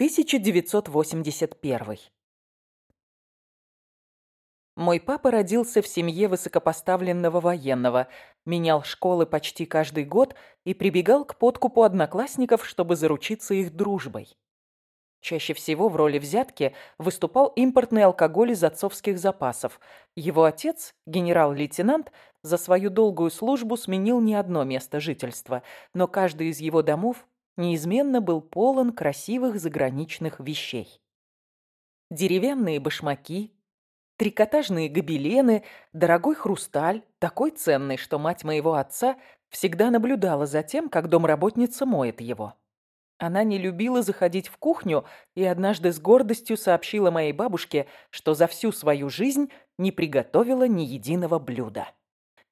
1981. Мой папа родился в семье высокопоставленного военного, менял школы почти каждый год и прибегал к подкупу одноклассников, чтобы заручиться их дружбой. Чаще всего в роли взятки выступал импортный алкоголь из отцовских запасов. Его отец, генерал-лейтенант, за свою долгую службу сменил не одно место жительства, но каждый из его домов неизменно был полон красивых заграничных вещей. Деревянные башмаки, трикотажные гобелены, дорогой хрусталь, такой ценный, что мать моего отца всегда наблюдала за тем, как домработница моет его. Она не любила заходить в кухню и однажды с гордостью сообщила моей бабушке, что за всю свою жизнь не приготовила ни единого блюда.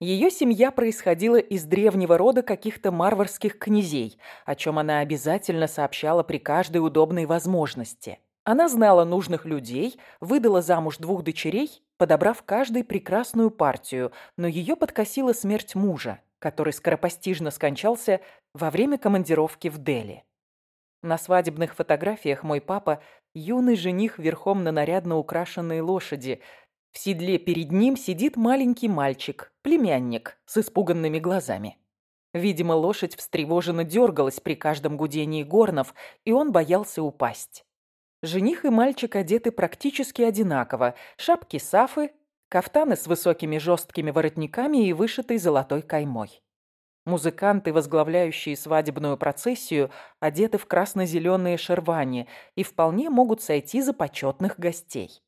Ее семья происходила из древнего рода каких-то марварских князей, о чем она обязательно сообщала при каждой удобной возможности. Она знала нужных людей, выдала замуж двух дочерей, подобрав каждой прекрасную партию, но ее подкосила смерть мужа, который скоропостижно скончался во время командировки в Дели. На свадебных фотографиях мой папа – юный жених верхом на нарядно украшенной лошади, в седле перед ним сидит маленький мальчик, племянник, с испуганными глазами. Видимо, лошадь встревоженно дергалась при каждом гудении горнов, и он боялся упасть. Жених и мальчик одеты практически одинаково. Шапки сафы, кафтаны с высокими жесткими воротниками и вышитой золотой каймой. Музыканты, возглавляющие свадебную процессию, одеты в красно-зеленые шервани и вполне могут сойти за почетных гостей.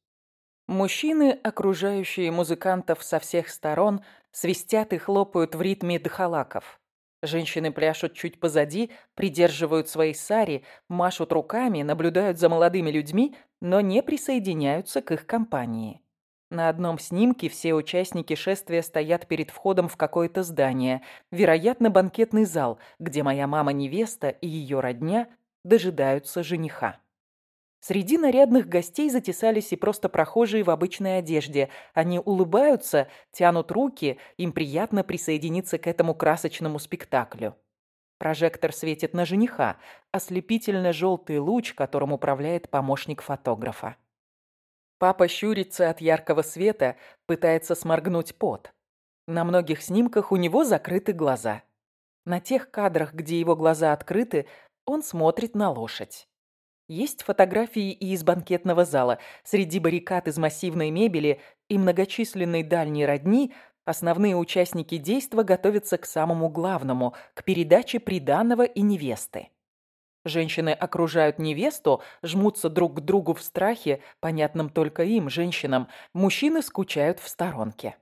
Мужчины, окружающие музыкантов со всех сторон, свистят и хлопают в ритме дхалаков. Женщины пляшут чуть позади, придерживают свои сари, машут руками, наблюдают за молодыми людьми, но не присоединяются к их компании. На одном снимке все участники шествия стоят перед входом в какое-то здание, вероятно, банкетный зал, где моя мама-невеста и ее родня дожидаются жениха. Среди нарядных гостей затесались и просто прохожие в обычной одежде. Они улыбаются, тянут руки, им приятно присоединиться к этому красочному спектаклю. Прожектор светит на жениха, ослепительно-желтый луч, которым управляет помощник фотографа. Папа щурится от яркого света, пытается сморгнуть пот. На многих снимках у него закрыты глаза. На тех кадрах, где его глаза открыты, он смотрит на лошадь. Есть фотографии и из банкетного зала. Среди баррикад из массивной мебели и многочисленной дальней родни основные участники действа готовятся к самому главному, к передаче приданого и невесты. Женщины окружают невесту, жмутся друг к другу в страхе, понятном только им, женщинам. Мужчины скучают в сторонке.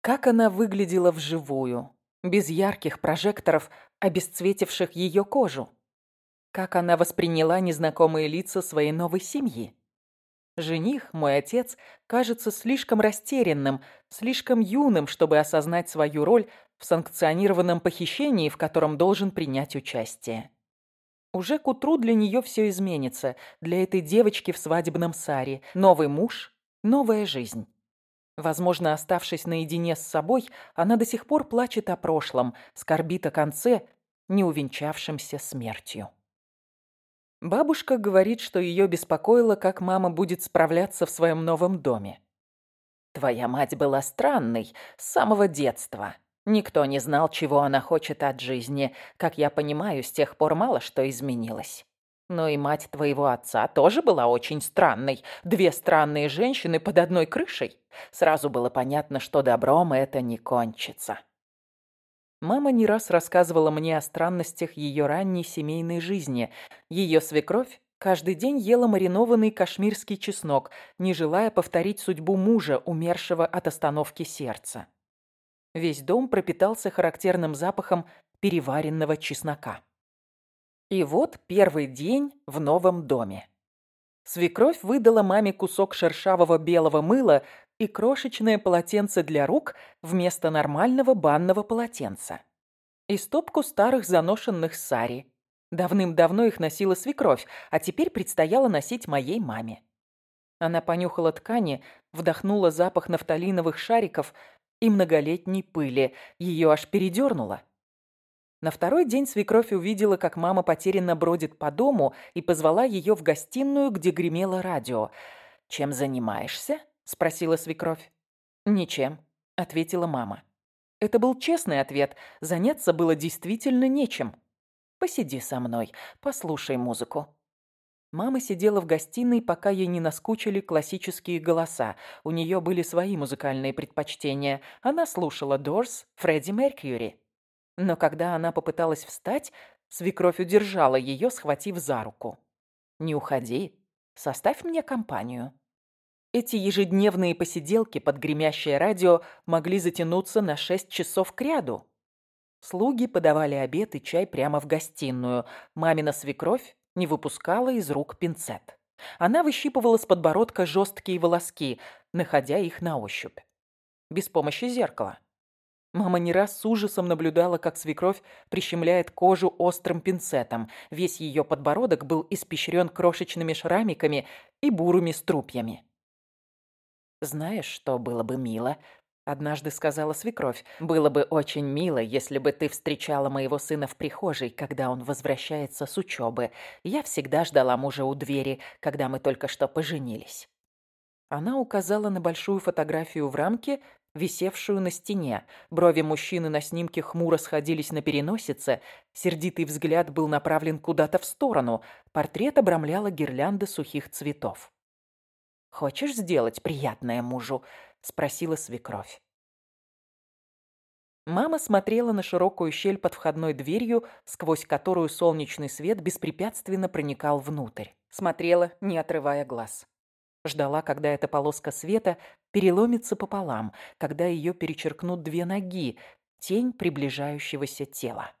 Как она выглядела вживую, без ярких прожекторов, обесцветивших ее кожу. Как она восприняла незнакомые лица своей новой семьи? Жених, мой отец, кажется слишком растерянным, слишком юным, чтобы осознать свою роль в санкционированном похищении, в котором должен принять участие. Уже к утру для нее все изменится, для этой девочки в свадебном саре. Новый муж, новая жизнь. Возможно, оставшись наедине с собой, она до сих пор плачет о прошлом, скорбит о конце, не увенчавшемся смертью. Бабушка говорит, что ее беспокоило, как мама будет справляться в своем новом доме. «Твоя мать была странной с самого детства. Никто не знал, чего она хочет от жизни. Как я понимаю, с тех пор мало что изменилось. Но и мать твоего отца тоже была очень странной. Две странные женщины под одной крышей. Сразу было понятно, что добром это не кончится». Мама не раз рассказывала мне о странностях ее ранней семейной жизни. Ее свекровь каждый день ела маринованный кашмирский чеснок, не желая повторить судьбу мужа, умершего от остановки сердца. Весь дом пропитался характерным запахом переваренного чеснока. И вот первый день в новом доме. Свекровь выдала маме кусок шершавого белого мыла и крошечное полотенце для рук вместо нормального банного полотенца. И стопку старых заношенных сари. Давным-давно их носила свекровь, а теперь предстояло носить моей маме. Она понюхала ткани, вдохнула запах нафталиновых шариков и многолетней пыли. Ее аж передернуло. На второй день свекровь увидела, как мама потерянно бродит по дому и позвала ее в гостиную, где гремело радио. «Чем занимаешься?» – спросила свекровь. «Ничем», – ответила мама. Это был честный ответ. Заняться было действительно нечем. «Посиди со мной, послушай музыку». Мама сидела в гостиной, пока ей не наскучили классические голоса. У нее были свои музыкальные предпочтения. Она слушала Дорс, Фредди Меркьюри. Но когда она попыталась встать, свекровь удержала ее, схватив за руку. «Не уходи. Составь мне компанию». Эти ежедневные посиделки под гремящее радио могли затянуться на шесть часов кряду. Слуги подавали обед и чай прямо в гостиную. Мамина свекровь не выпускала из рук пинцет. Она выщипывала с подбородка жесткие волоски, находя их на ощупь. Без помощи зеркала. Мама не раз с ужасом наблюдала, как свекровь прищемляет кожу острым пинцетом. Весь ее подбородок был испещрен крошечными шрамиками и бурыми струпьями. «Знаешь, что было бы мило?» — однажды сказала свекровь. «Было бы очень мило, если бы ты встречала моего сына в прихожей, когда он возвращается с учебы. Я всегда ждала мужа у двери, когда мы только что поженились». Она указала на большую фотографию в рамке, висевшую на стене. Брови мужчины на снимке хмуро сходились на переносице, сердитый взгляд был направлен куда-то в сторону, портрет обрамляла гирлянда сухих цветов. «Хочешь сделать приятное мужу?» — спросила свекровь. Мама смотрела на широкую щель под входной дверью, сквозь которую солнечный свет беспрепятственно проникал внутрь. Смотрела, не отрывая глаз. Ждала, когда эта полоска света переломится пополам, когда ее перечеркнут две ноги, тень приближающегося тела.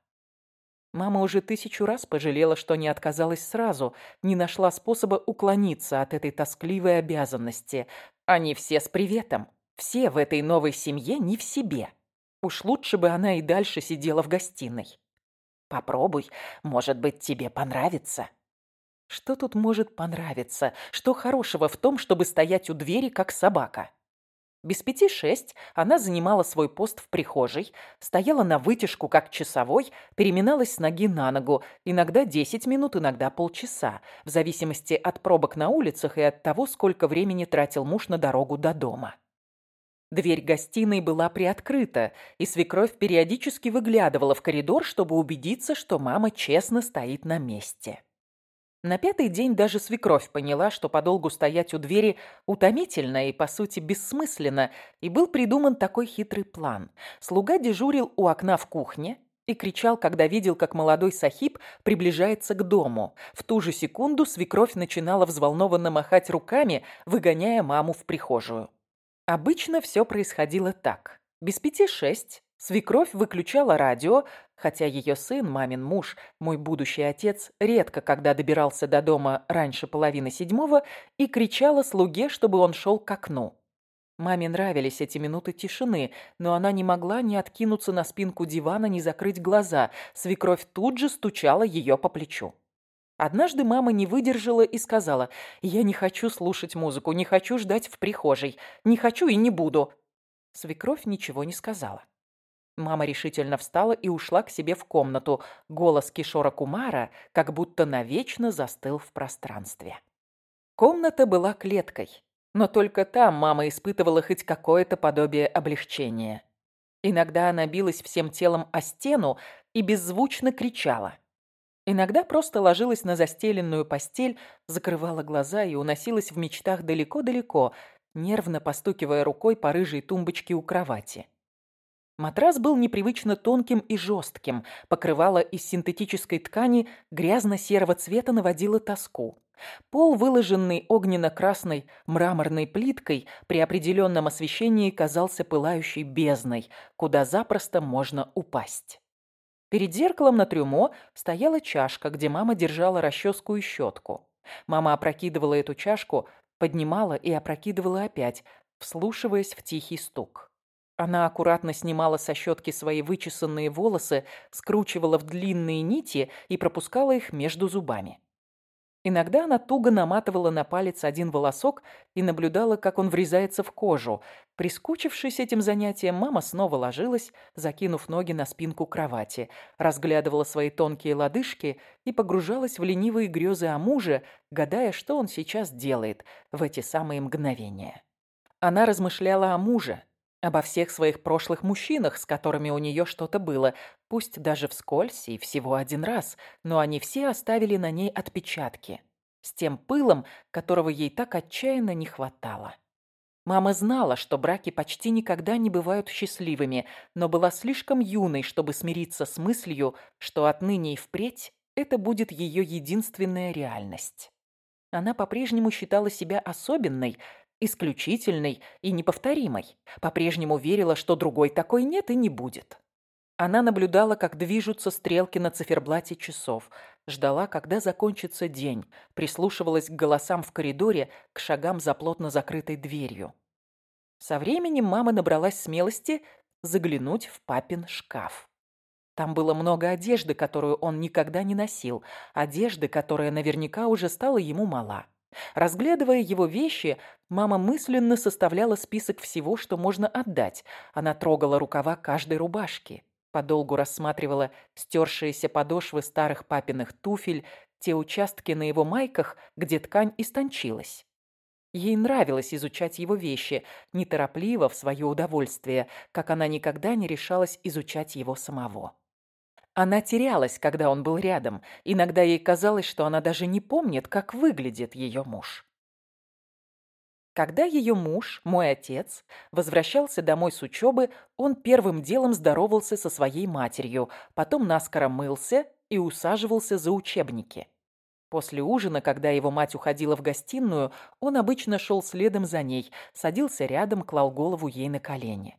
Мама уже тысячу раз пожалела, что не отказалась сразу, не нашла способа уклониться от этой тоскливой обязанности. Они все с приветом. Все в этой новой семье не в себе. Уж лучше бы она и дальше сидела в гостиной. Попробуй, может быть, тебе понравится. Что тут может понравиться? Что хорошего в том, чтобы стоять у двери, как собака? Без пяти шесть она занимала свой пост в прихожей, стояла на вытяжку, как часовой, переминалась с ноги на ногу, иногда десять минут, иногда полчаса, в зависимости от пробок на улицах и от того, сколько времени тратил муж на дорогу до дома. Дверь гостиной была приоткрыта, и свекровь периодически выглядывала в коридор, чтобы убедиться, что мама честно стоит на месте. На пятый день даже свекровь поняла, что подолгу стоять у двери утомительно и, по сути, бессмысленно, и был придуман такой хитрый план. Слуга дежурил у окна в кухне и кричал, когда видел, как молодой сахиб приближается к дому. В ту же секунду свекровь начинала взволнованно махать руками, выгоняя маму в прихожую. Обычно все происходило так. Без пяти шесть Свекровь выключала радио, хотя ее сын, мамин муж, мой будущий отец, редко когда добирался до дома раньше половины седьмого и кричала слуге, чтобы он шел к окну. Маме нравились эти минуты тишины, но она не могла ни откинуться на спинку дивана, ни закрыть глаза. Свекровь тут же стучала ее по плечу. Однажды мама не выдержала и сказала, «Я не хочу слушать музыку, не хочу ждать в прихожей, не хочу и не буду». Свекровь ничего не сказала. Мама решительно встала и ушла к себе в комнату. Голос Кишора Кумара как будто навечно застыл в пространстве. Комната была клеткой, но только там мама испытывала хоть какое-то подобие облегчения. Иногда она билась всем телом о стену и беззвучно кричала. Иногда просто ложилась на застеленную постель, закрывала глаза и уносилась в мечтах далеко-далеко, нервно постукивая рукой по рыжей тумбочке у кровати. Матрас был непривычно тонким и жестким, покрывало из синтетической ткани грязно-серого цвета наводило тоску. Пол, выложенный огненно-красной мраморной плиткой, при определенном освещении казался пылающей бездной, куда запросто можно упасть. Перед зеркалом на трюмо стояла чашка, где мама держала расческу и щетку. Мама опрокидывала эту чашку, поднимала и опрокидывала опять, вслушиваясь в тихий стук. Она аккуратно снимала со щетки свои вычесанные волосы, скручивала в длинные нити и пропускала их между зубами. Иногда она туго наматывала на палец один волосок и наблюдала, как он врезается в кожу. Прискучившись этим занятием, мама снова ложилась, закинув ноги на спинку кровати, разглядывала свои тонкие лодыжки и погружалась в ленивые грезы о муже, гадая, что он сейчас делает в эти самые мгновения. Она размышляла о муже, обо всех своих прошлых мужчинах, с которыми у нее что-то было, пусть даже вскользь и всего один раз, но они все оставили на ней отпечатки, с тем пылом, которого ей так отчаянно не хватало. Мама знала, что браки почти никогда не бывают счастливыми, но была слишком юной, чтобы смириться с мыслью, что отныне и впредь это будет ее единственная реальность. Она по-прежнему считала себя особенной, исключительной и неповторимой. По-прежнему верила, что другой такой нет и не будет. Она наблюдала, как движутся стрелки на циферблате часов, ждала, когда закончится день, прислушивалась к голосам в коридоре, к шагам за плотно закрытой дверью. Со временем мама набралась смелости заглянуть в папин шкаф. Там было много одежды, которую он никогда не носил, одежды, которая наверняка уже стала ему мала. Разглядывая его вещи, мама мысленно составляла список всего, что можно отдать. Она трогала рукава каждой рубашки. Подолгу рассматривала стершиеся подошвы старых папиных туфель, те участки на его майках, где ткань истончилась. Ей нравилось изучать его вещи, неторопливо, в свое удовольствие, как она никогда не решалась изучать его самого. Она терялась, когда он был рядом. Иногда ей казалось, что она даже не помнит, как выглядит ее муж. Когда ее муж, мой отец, возвращался домой с учебы, он первым делом здоровался со своей матерью, потом наскоро мылся и усаживался за учебники. После ужина, когда его мать уходила в гостиную, он обычно шел следом за ней, садился рядом, клал голову ей на колени.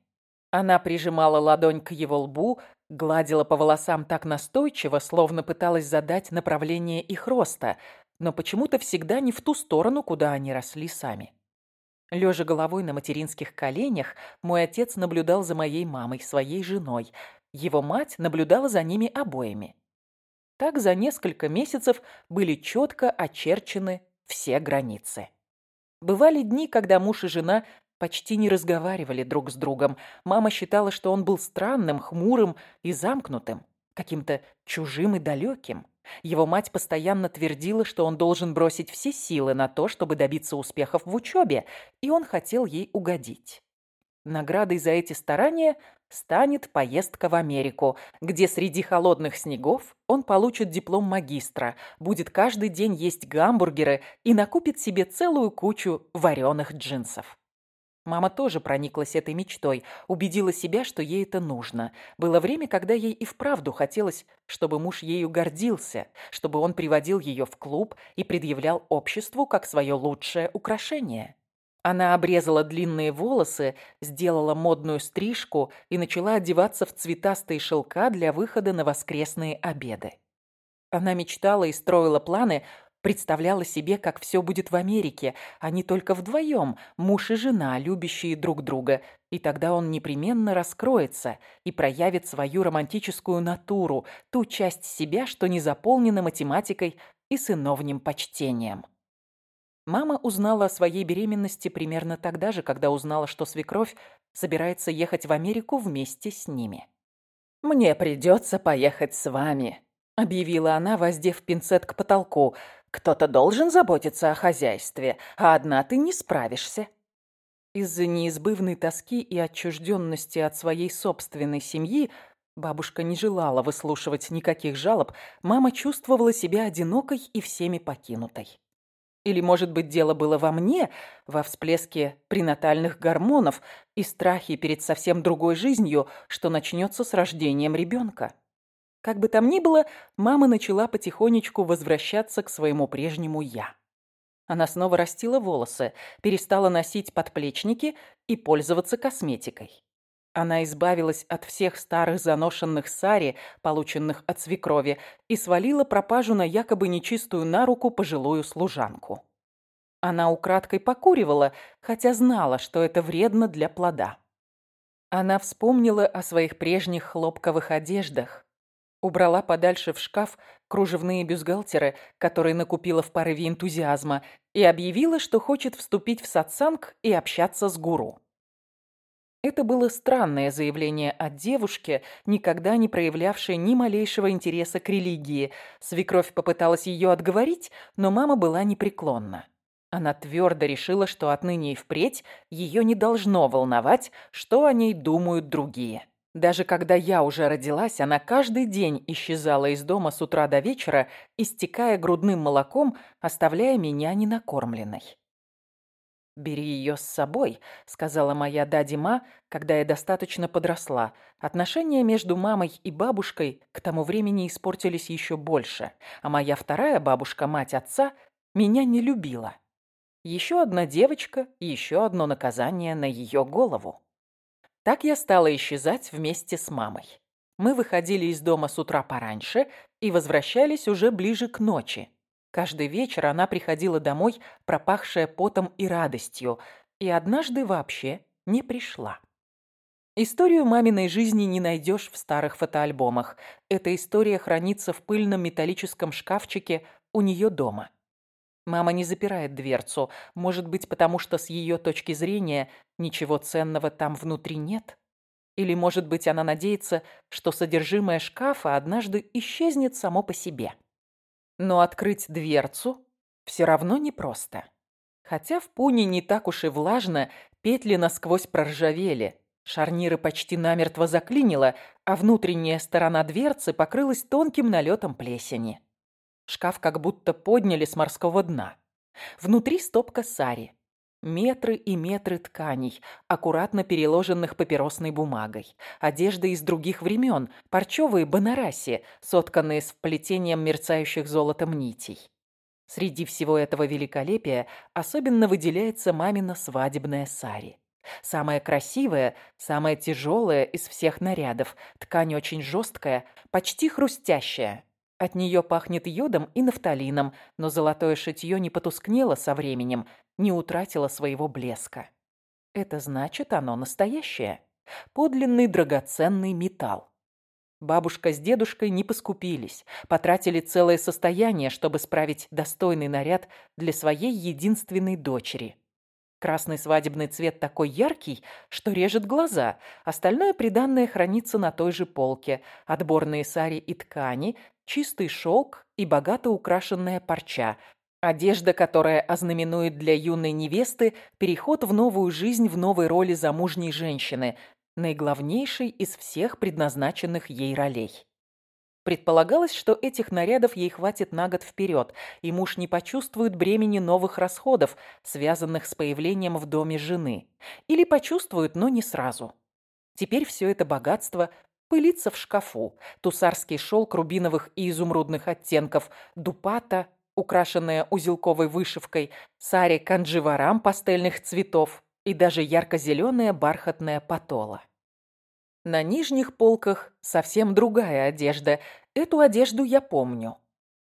Она прижимала ладонь к его лбу, гладила по волосам так настойчиво, словно пыталась задать направление их роста, но почему-то всегда не в ту сторону, куда они росли сами. Лежа головой на материнских коленях, мой отец наблюдал за моей мамой, своей женой. Его мать наблюдала за ними обоими. Так за несколько месяцев были четко очерчены все границы. Бывали дни, когда муж и жена почти не разговаривали друг с другом. Мама считала, что он был странным, хмурым и замкнутым, каким-то чужим и далеким. Его мать постоянно твердила, что он должен бросить все силы на то, чтобы добиться успехов в учебе, и он хотел ей угодить. Наградой за эти старания станет поездка в Америку, где среди холодных снегов он получит диплом магистра, будет каждый день есть гамбургеры и накупит себе целую кучу вареных джинсов. Мама тоже прониклась этой мечтой, убедила себя, что ей это нужно. Было время, когда ей и вправду хотелось, чтобы муж ею гордился, чтобы он приводил ее в клуб и предъявлял обществу как свое лучшее украшение. Она обрезала длинные волосы, сделала модную стрижку и начала одеваться в цветастые шелка для выхода на воскресные обеды. Она мечтала и строила планы Представляла себе, как все будет в Америке. Они только вдвоем, муж и жена, любящие друг друга. И тогда он непременно раскроется и проявит свою романтическую натуру, ту часть себя, что не заполнена математикой и сыновним почтением. Мама узнала о своей беременности примерно тогда же, когда узнала, что свекровь собирается ехать в Америку вместе с ними. «Мне придется поехать с вами», — объявила она, воздев пинцет к потолку. Кто-то должен заботиться о хозяйстве, а одна ты не справишься. Из-за неизбывной тоски и отчужденности от своей собственной семьи бабушка не желала выслушивать никаких жалоб, мама чувствовала себя одинокой и всеми покинутой. Или, может быть, дело было во мне, во всплеске пренатальных гормонов и страхе перед совсем другой жизнью, что начнется с рождением ребенка. Как бы там ни было, мама начала потихонечку возвращаться к своему прежнему «я». Она снова растила волосы, перестала носить подплечники и пользоваться косметикой. Она избавилась от всех старых заношенных сари, полученных от свекрови, и свалила пропажу на якобы нечистую на руку пожилую служанку. Она украдкой покуривала, хотя знала, что это вредно для плода. Она вспомнила о своих прежних хлопковых одеждах, Убрала подальше в шкаф кружевные бюстгальтеры, которые накупила в порыве энтузиазма, и объявила, что хочет вступить в сатсанг и общаться с гуру. Это было странное заявление от девушки, никогда не проявлявшей ни малейшего интереса к религии. Свекровь попыталась ее отговорить, но мама была непреклонна. Она твердо решила, что отныне и впредь ее не должно волновать, что о ней думают другие. Даже когда я уже родилась, она каждый день исчезала из дома с утра до вечера, истекая грудным молоком, оставляя меня ненакормленной. «Бери ее с собой», — сказала моя дадима, когда я достаточно подросла. Отношения между мамой и бабушкой к тому времени испортились еще больше, а моя вторая бабушка, мать отца, меня не любила. Еще одна девочка и еще одно наказание на ее голову. Так я стала исчезать вместе с мамой. Мы выходили из дома с утра пораньше и возвращались уже ближе к ночи. Каждый вечер она приходила домой, пропахшая потом и радостью, и однажды вообще не пришла. Историю маминой жизни не найдешь в старых фотоальбомах. Эта история хранится в пыльном металлическом шкафчике у нее дома. Мама не запирает дверцу, может быть, потому что с ее точки зрения ничего ценного там внутри нет? Или, может быть, она надеется, что содержимое шкафа однажды исчезнет само по себе? Но открыть дверцу все равно непросто. Хотя в пуне не так уж и влажно, петли насквозь проржавели, шарниры почти намертво заклинило, а внутренняя сторона дверцы покрылась тонким налетом плесени. Шкаф как будто подняли с морского дна. Внутри стопка сари. Метры и метры тканей, аккуратно переложенных папиросной бумагой. Одежда из других времен, парчевые банараси, сотканные с вплетением мерцающих золотом нитей. Среди всего этого великолепия особенно выделяется мамина свадебная сари. Самая красивая, самая тяжелая из всех нарядов. Ткань очень жесткая, почти хрустящая. От нее пахнет йодом и нафталином, но золотое шитье не потускнело со временем, не утратило своего блеска. Это значит, оно настоящее. Подлинный драгоценный металл. Бабушка с дедушкой не поскупились, потратили целое состояние, чтобы справить достойный наряд для своей единственной дочери. Красный свадебный цвет такой яркий, что режет глаза. Остальное приданное хранится на той же полке. Отборные сари и ткани, чистый шелк и богато украшенная парча. Одежда, которая ознаменует для юной невесты переход в новую жизнь в новой роли замужней женщины, наиглавнейшей из всех предназначенных ей ролей. Предполагалось, что этих нарядов ей хватит на год вперед, и муж не почувствует бремени новых расходов, связанных с появлением в доме жены. Или почувствует, но не сразу. Теперь все это богатство пылится в шкафу. Тусарский шелк рубиновых и изумрудных оттенков, дупата, украшенная узелковой вышивкой, сари кандживарам пастельных цветов и даже ярко-зеленая бархатная патола. На нижних полках совсем другая одежда. Эту одежду я помню.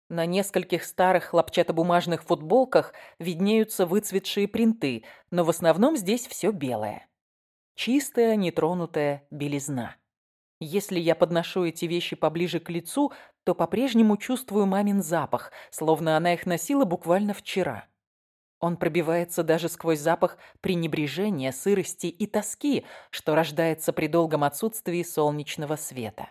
На нескольких старых хлопчатобумажных футболках виднеются выцветшие принты, но в основном здесь все белое. Чистая, нетронутая белизна. Если я подношу эти вещи поближе к лицу, то по-прежнему чувствую мамин запах, словно она их носила буквально вчера. Он пробивается даже сквозь запах пренебрежения, сырости и тоски, что рождается при долгом отсутствии солнечного света.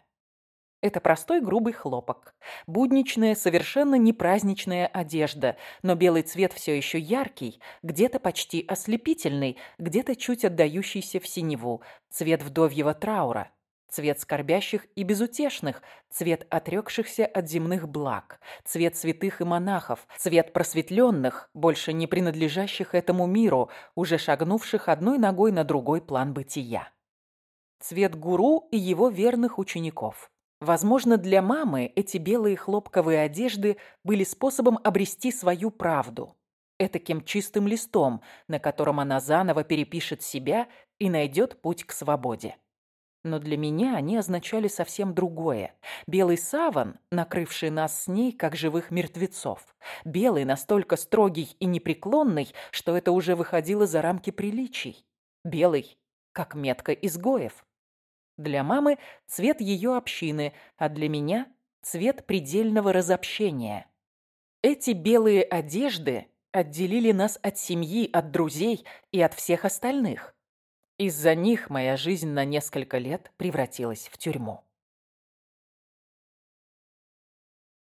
Это простой грубый хлопок. Будничная, совершенно не праздничная одежда, но белый цвет все еще яркий, где-то почти ослепительный, где-то чуть отдающийся в синеву, цвет вдовьего траура, Цвет скорбящих и безутешных, цвет отрекшихся от земных благ, цвет святых и монахов, цвет просветленных, больше не принадлежащих этому миру, уже шагнувших одной ногой на другой план бытия. Цвет гуру и его верных учеников. Возможно, для мамы эти белые хлопковые одежды были способом обрести свою правду. Этаким чистым листом, на котором она заново перепишет себя и найдет путь к свободе. Но для меня они означали совсем другое. Белый саван, накрывший нас с ней, как живых мертвецов. Белый настолько строгий и непреклонный, что это уже выходило за рамки приличий. Белый, как метка изгоев. Для мамы цвет ее общины, а для меня цвет предельного разобщения. Эти белые одежды отделили нас от семьи, от друзей и от всех остальных. Из-за них моя жизнь на несколько лет превратилась в тюрьму.